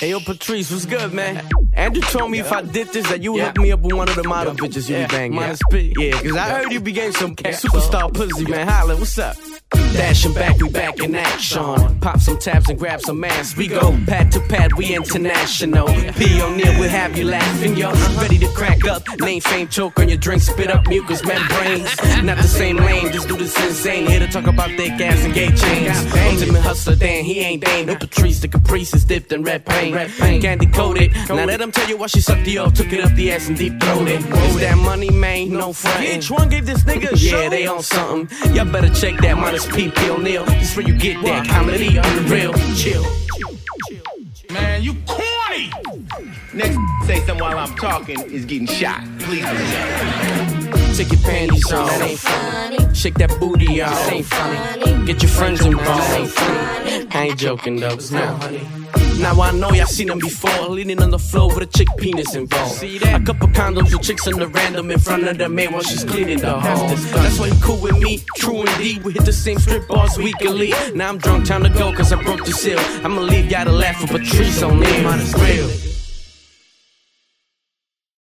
Hey, yo, Patrice, what's good, man? Andrew told me if I did this that you would hook me up with one of the model bitches you be banging. Minus P. Yeah, cause I heard you be getting some superstar pussy, man. Holla, what's up? Dashing back, we back in action. Pop some tabs and grab some ass. We go pad to pad, we international. Be on we'll have you laughing, yo. Ready to crack up. Name, fame, choke on your drink, spit up mucus membranes. Not the same lane, this dude is insane. Here to talk about thick ass and gay chains. Ultimate hustler, Dan, he ain't Dane. No Patrice, the Caprice is dipped in red paint. Candy coated. Now let him tell you why she sucked the off, took it up the ass and deep throated. Is that money, man? No frontin'. VH1 gave this nigga a show. Yeah, they on something. Y'all better check that minus PP O'Neal. This where you get that comedy on the real. Chill. Man, you corny. Next, say something while I'm talking is getting shot. Please. Take your panties off. That ain't funny. Shake that booty off. That ain't funny. Get your friends involved. That ain't funny. I ain't joking though. Not honey. Now I know y'all seen them before, leaning on the floor with a chick penis involved. See that? A couple condoms with chicks in the random in front of the maid while she's cleaning the hall. That's why you cool with me, true indeed. We hit the same strip bars weekly. Now I'm drunk, time to go, cause I broke the seal. I'ma leave y'all to laugh for Patrice on me, man, it's real.